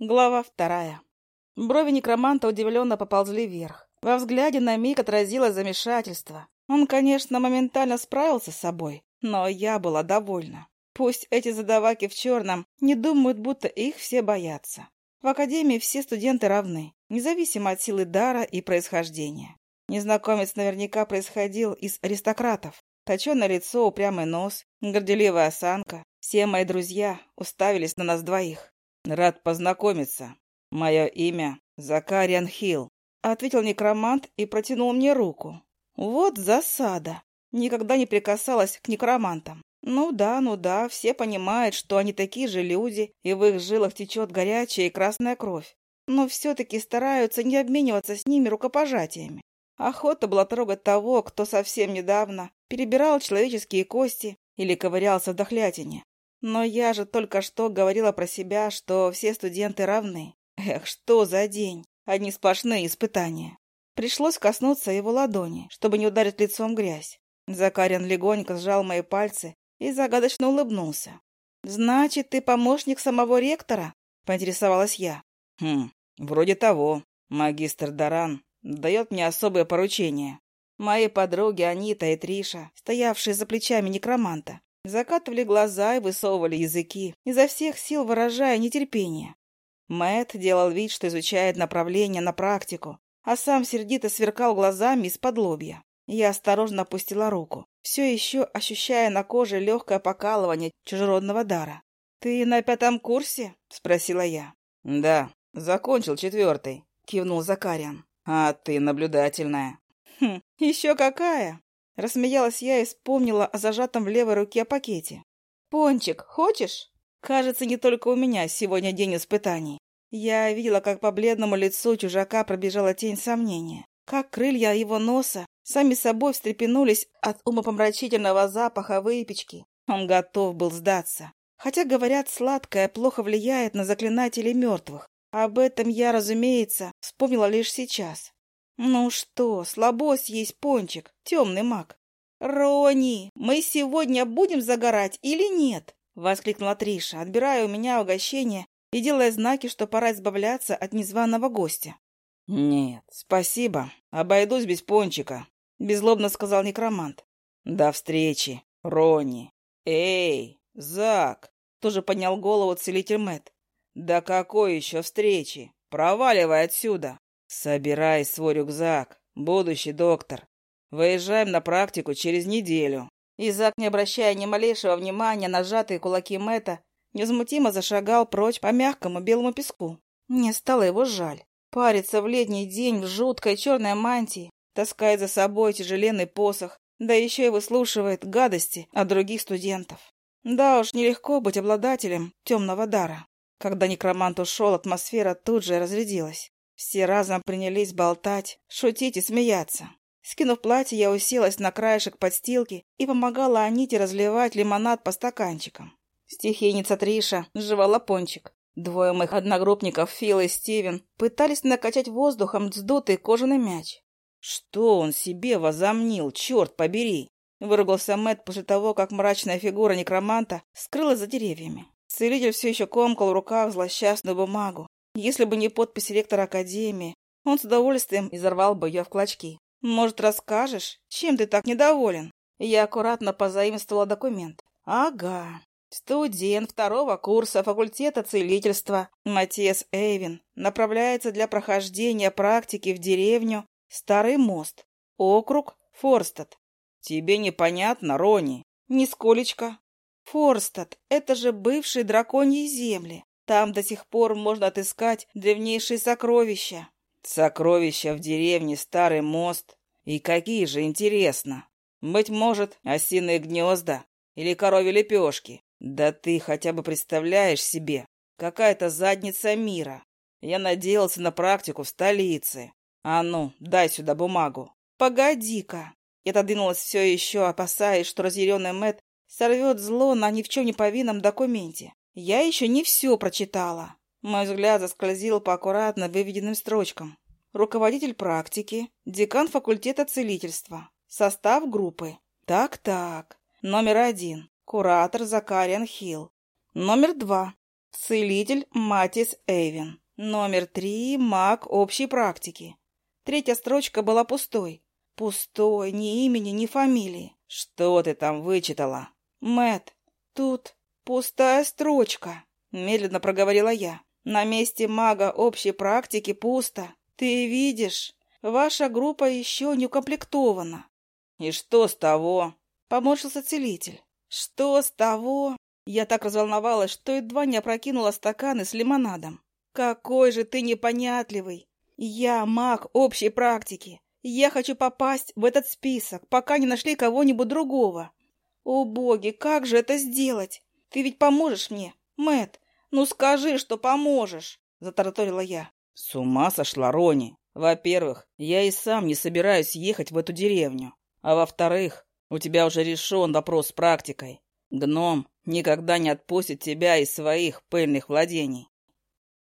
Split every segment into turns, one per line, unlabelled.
Глава вторая. Брови некроманта удивленно поползли вверх. Во взгляде на миг отразилось замешательство. Он, конечно, моментально справился с собой, но я была довольна. Пусть эти задаваки в черном не думают, будто их все боятся. В академии все студенты равны, независимо от силы дара и происхождения. Незнакомец наверняка происходил из аристократов. Точеное лицо, упрямый нос, горделивая осанка. Все мои друзья уставились на нас двоих.
«Рад познакомиться. Мое имя Закариан Хилл», —
ответил некромант и протянул мне руку. «Вот засада. Никогда не прикасалась к некромантам. Ну да, ну да, все понимают, что они такие же люди, и в их жилах течет горячая и красная кровь. Но все-таки стараются не обмениваться с ними рукопожатиями. Охота была трогать того, кто совсем недавно перебирал человеческие кости или ковырялся в дохлятине. Но я же только что говорила про себя, что все студенты равны. Эх, что за день! Одни сплошные испытания. Пришлось коснуться его ладони, чтобы не ударить лицом грязь. Закарин легонько сжал мои пальцы и загадочно улыбнулся. «Значит, ты помощник самого ректора?» — поинтересовалась я.
«Хм, вроде того. Магистр Даран дает мне особое поручение».
Мои подруги Анита и Триша, стоявшие за плечами некроманта, закатывали глаза и высовывали языки, изо всех сил выражая нетерпение. Мэт делал вид, что изучает направление на практику, а сам сердито сверкал глазами из-под лобья. Я осторожно опустила руку, все еще ощущая на коже легкое покалывание чужеродного дара. «Ты на пятом курсе?» — спросила я.
«Да, закончил четвертый», — кивнул Закариан. «А ты наблюдательная».
«Хм, еще какая!» Рассмеялась я и вспомнила о зажатом в левой руке пакете. «Пончик, хочешь?» Кажется, не только у меня сегодня день испытаний. Я видела, как по бледному лицу чужака пробежала тень сомнения. Как крылья его носа сами собой встрепенулись от умопомрачительного запаха выпечки. Он готов был сдаться. Хотя, говорят, сладкое плохо влияет на заклинателей мертвых. Об этом я, разумеется, вспомнила лишь сейчас. «Ну что, слабость есть пончик, темный маг». «Рони, мы сегодня будем загорать или нет?» — воскликнула Триша, отбирая у меня угощение и делая знаки, что пора избавляться от незваного гостя.
«Нет, спасибо, обойдусь без пончика», — беззлобно сказал некромант. «До встречи, Рони. Эй, Зак!» — тоже поднял голову целитель Мэт. «Да какой еще встречи? Проваливай отсюда!» «Собирай свой рюкзак, будущий доктор. Выезжаем на практику через неделю».
Изак, не обращая ни малейшего внимания на сжатые кулаки Мэтта, невозмутимо зашагал прочь по мягкому белому песку. Мне стало его жаль. Париться в летний день в жуткой черной мантии, таскает за собой тяжеленный посох, да еще и выслушивает гадости от других студентов. Да уж, нелегко быть обладателем темного дара. Когда некромант ушел, атмосфера тут же разрядилась. Все разом принялись болтать, шутить и смеяться. Скинув платье, я уселась на краешек подстилки и помогала Аните разливать лимонад по стаканчикам. Стихийница Триша жевала пончик. Двое моих одногруппников, Фил и Стивен, пытались накачать воздухом вздутый кожаный мяч.
«Что он себе возомнил, черт побери!»
Выругался Мэтт после того, как мрачная фигура некроманта скрылась за деревьями. Целитель все еще комкал в руках злосчастную бумагу, если бы не подпись ректора Академии, он с удовольствием изорвал бы ее в клочки. «Может, расскажешь, чем ты так недоволен?» Я аккуратно позаимствовала документ. «Ага. Студент второго курса факультета целительства Матиас Эйвин направляется для прохождения практики в деревню Старый мост, округ Форстад.
Тебе непонятно, Рони?
Нисколечко. Форстад — это же бывшие драконьи земли. Там до сих пор можно отыскать древнейшие сокровища.
Сокровища в деревне Старый мост. И какие же, интересно. Быть может, осиные гнезда или коровьи лепешки. Да ты хотя бы представляешь себе, какая-то задница мира. Я надеялся на практику в столице. А ну, дай сюда бумагу.
Погоди-ка. Я отодвинулась все еще, опасаясь, что разъяренный Мэт сорвет зло на ни в чем не повинном документе. Я еще не все прочитала. Мой взгляд заскользил по аккуратно выведенным строчкам. Руководитель практики, декан факультета целительства, состав группы. Так-так. Номер один. Куратор Закариан Хилл. Номер два. Целитель Матис Эйвен. Номер три. Маг общей практики. Третья строчка была пустой. Пустой, ни имени, ни фамилии.
Что ты там вычитала?
Мэт, тут пустая строчка, медленно проговорила я. На месте мага общей практики пусто. Ты видишь, ваша группа еще не укомплектована.
И что с того?
Поморщился целитель. Что с того? Я так разволновалась, что едва не опрокинула стаканы с лимонадом. Какой же ты непонятливый! Я маг общей практики. Я хочу попасть в этот список, пока не нашли кого-нибудь другого. О, боги, как же это сделать? Ты ведь поможешь мне, Мэт? Ну скажи, что поможешь, затараторила я.
С ума сошла Рони. Во-первых, я и сам не собираюсь ехать в эту деревню. А во-вторых, у тебя уже решен вопрос с практикой. Гном никогда не отпустит тебя из своих пыльных владений.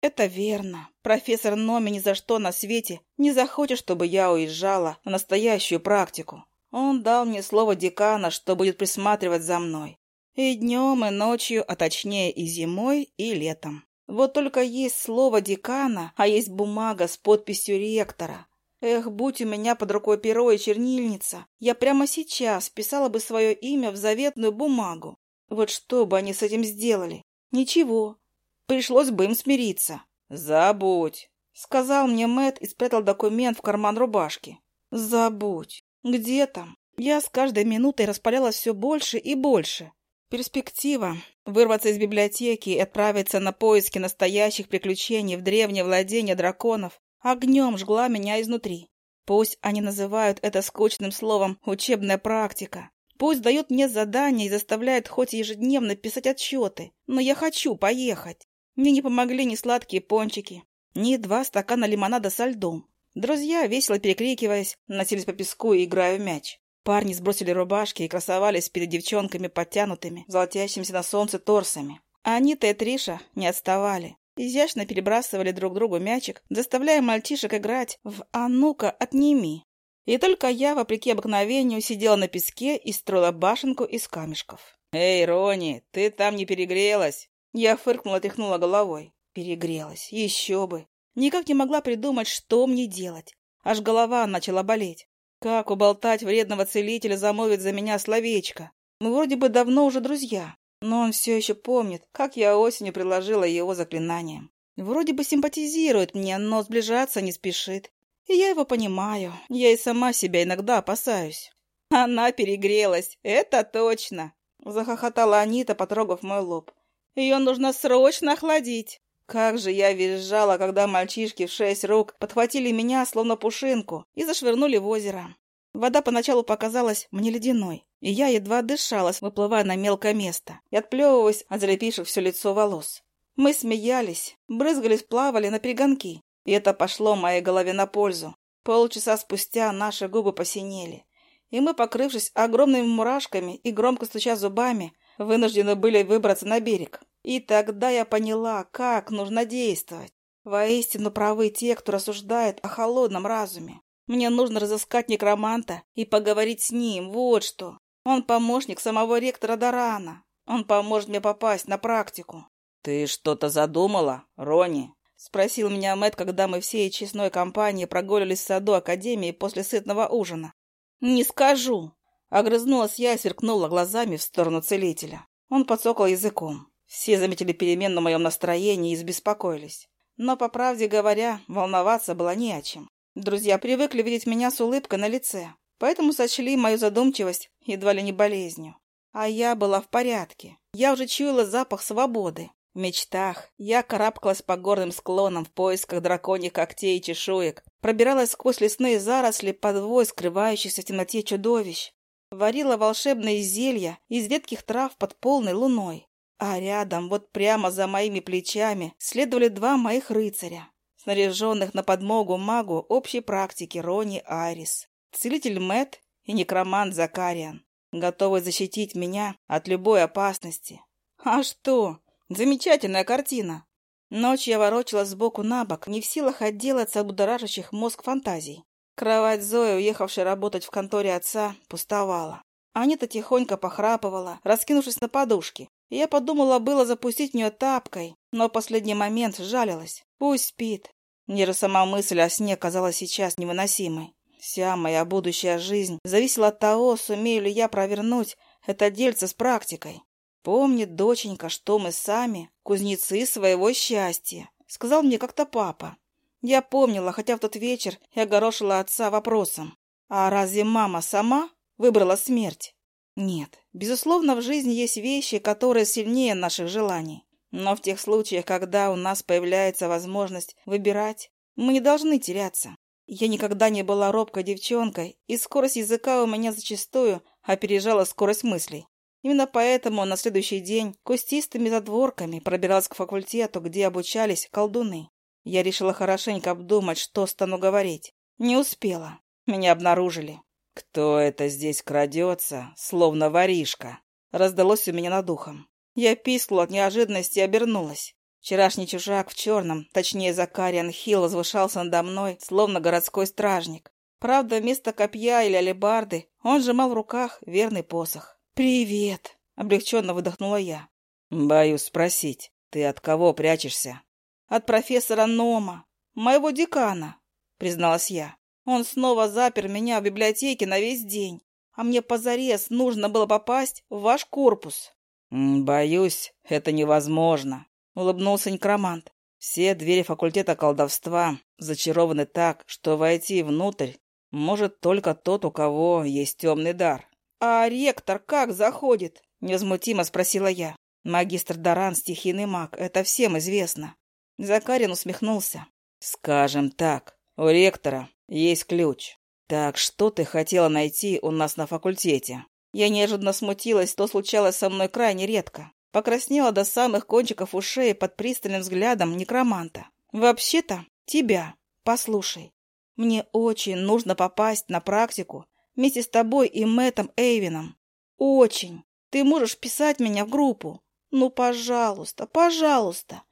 Это верно. Профессор Номи ни за что на свете не захочет, чтобы я уезжала на настоящую практику. Он дал мне слово декана, что будет присматривать за мной. И днем, и ночью, а точнее и зимой, и летом. Вот только есть слово декана, а есть бумага с подписью ректора. Эх, будь у меня под рукой перо и чернильница, я прямо сейчас писала бы свое имя в заветную бумагу. Вот что бы они с этим сделали? Ничего. Пришлось бы им смириться.
«Забудь», —
сказал мне Мэт и спрятал документ в карман рубашки. «Забудь. Где там?» Я с каждой минутой распалялась все больше и больше. Перспектива вырваться из библиотеки и отправиться на поиски настоящих приключений в древнее владение драконов огнем жгла меня изнутри. Пусть они называют это скучным словом «учебная практика». Пусть дают мне задания и заставляют хоть ежедневно писать отчеты, но я хочу поехать. Мне не помогли ни сладкие пончики, ни два стакана лимонада со льдом. Друзья, весело перекрикиваясь, носились по песку и играя в мяч. Парни сбросили рубашки и красовались перед девчонками подтянутыми, золотящимися на солнце торсами. Анита и Триша не отставали. Изящно перебрасывали друг другу мячик, заставляя мальчишек играть в «А ну-ка, отними». И только я, вопреки обыкновению, сидела на песке и строила башенку из камешков.
«Эй, Рони, ты там не перегрелась?»
Я фыркнула, тряхнула головой. Перегрелась. Еще бы. Никак не могла придумать, что мне делать. Аж голова начала болеть. Как уболтать вредного целителя замолвить за меня словечко? Мы вроде бы давно уже друзья. Но он все еще помнит, как я осенью приложила его заклинанием. Вроде бы симпатизирует мне, но сближаться не спешит. И я его понимаю. Я и сама себя иногда опасаюсь. Она перегрелась, это точно. Захохотала Анита, потрогав мой лоб. Ее нужно срочно охладить. Как же я визжала, когда мальчишки в шесть рук подхватили меня, словно пушинку, и зашвырнули в озеро. Вода поначалу показалась мне ледяной, и я едва дышалась, выплывая на мелкое место и отплевываясь от залепивших все лицо волос. Мы смеялись, брызгались, плавали на перегонки, и это пошло моей голове на пользу. Полчаса спустя наши губы посинели, и мы, покрывшись огромными мурашками и громко стуча зубами, вынуждены были выбраться на берег. И тогда я поняла, как нужно действовать. Воистину правы те, кто рассуждает о холодном разуме. Мне нужно разыскать некроманта и поговорить с ним, вот что. Он помощник самого ректора Дарана. Он поможет мне попасть на практику.
«Ты что-то задумала, Рони?»
— спросил меня Мэтт, когда мы всей честной компанией прогулялись в саду Академии после сытного ужина. «Не скажу!» — огрызнулась я и сверкнула глазами в сторону целителя. Он подсокал языком. Все заметили перемену в моем настроении и забеспокоились. Но, по правде говоря, волноваться было не о чем. Друзья привыкли видеть меня с улыбкой на лице, поэтому сочли мою задумчивость едва ли не болезнью. А я была в порядке. Я уже чуяла запах свободы. В мечтах я карабкалась по горным склонам в поисках драконьих когтей и чешуек, пробиралась сквозь лесные заросли под вой скрывающихся в темноте чудовищ, варила волшебные зелья из редких трав под полной луной. А рядом, вот прямо за моими плечами, следовали два моих рыцаря снаряженных на подмогу магу общей практики Рони Айрис, целитель Мэт и некромант Закариан, готовый защитить меня от любой опасности. А что? Замечательная картина. Ночь я ворочалась сбоку на бок, не в силах отделаться от будоражащих мозг фантазий. Кровать Зои, уехавшей работать в конторе отца, пустовала. Анита тихонько похрапывала, раскинувшись на подушке. Я подумала было запустить в нее тапкой, но в последний момент жалилась. Пусть спит. Мне же сама мысль о сне казалась сейчас невыносимой. Вся моя будущая жизнь зависела от того, сумею ли я провернуть это дельце с практикой. Помнит доченька, что мы сами кузнецы своего счастья, сказал мне как-то папа. Я помнила, хотя в тот вечер я горошила отца вопросом. А разве мама сама выбрала смерть? Нет, безусловно, в жизни есть вещи, которые сильнее наших желаний. Но в тех случаях, когда у нас появляется возможность выбирать, мы не должны теряться. Я никогда не была робкой девчонкой, и скорость языка у меня зачастую опережала скорость мыслей. Именно поэтому на следующий день кустистыми задворками пробиралась к факультету, где обучались колдуны. Я решила хорошенько обдумать, что стану говорить. Не успела. Меня обнаружили.
«Кто это здесь крадется, словно воришка?»
Раздалось у меня над ухом. Я пискнула от неожиданности и обернулась. Вчерашний чужак в черном, точнее Закариан Хилл, возвышался надо мной, словно городской стражник. Правда, вместо копья или алебарды он сжимал в руках верный посох. «Привет!» — облегченно выдохнула я.
«Боюсь спросить, ты от кого прячешься?»
«От профессора Нома, моего декана», — призналась я. «Он снова запер меня в библиотеке на весь день, а мне позарез нужно было попасть в ваш корпус».
«Боюсь, это невозможно», — улыбнулся некромант. «Все двери факультета колдовства зачарованы так, что войти внутрь может только тот, у кого есть темный дар».
«А ректор как заходит?» — невозмутимо спросила я. «Магистр Даран — стихийный маг, это всем известно. Закарин усмехнулся.
«Скажем так, у ректора есть ключ. Так что ты хотела найти у нас на факультете?»
Я неожиданно смутилась, то случалось со мной крайне редко. Покраснела до самых кончиков ушей под пристальным взглядом некроманта. «Вообще-то, тебя. Послушай, мне очень нужно попасть на практику вместе с тобой и Мэттом Эйвином. Очень. Ты можешь писать меня в группу. Ну, пожалуйста, пожалуйста.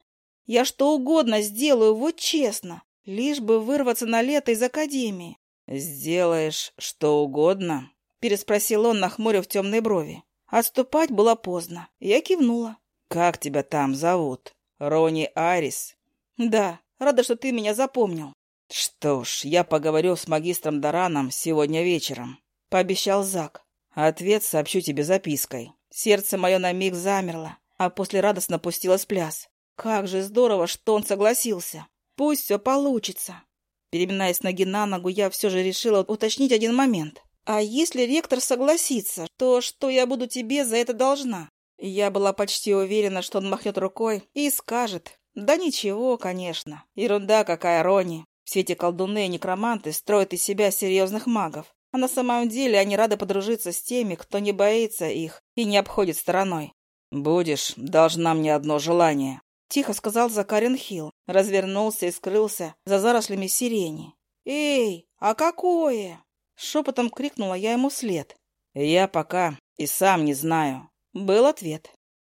Я что угодно сделаю, вот честно, лишь бы вырваться на лето из академии.
«Сделаешь что угодно?» — переспросил он, нахмурив темные брови.
Отступать было поздно. Я кивнула.
«Как тебя там зовут? Рони Арис?»
«Да, рада, что ты меня запомнил».
«Что ж, я поговорю с магистром Дараном сегодня вечером», — пообещал Зак. «Ответ сообщу тебе запиской».
Сердце мое на миг замерло, а после радостно пустилось пляс. Как же здорово, что он согласился. Пусть все получится. Переминаясь ноги на ногу, я все же решила уточнить один момент. А если ректор согласится, то что я буду тебе за это должна? Я была почти уверена, что он махнет рукой и скажет. Да ничего, конечно. Ерунда какая, Рони. Все эти колдуны и некроманты строят из себя серьезных магов. А на самом деле они рады подружиться с теми, кто не боится их и не обходит стороной.
«Будешь, должна мне одно желание»,
Тихо сказал Закарин Хилл, развернулся и скрылся за зарослями сирени. «Эй, а какое?» Шепотом крикнула я ему вслед.
«Я пока и сам не знаю», —
был ответ.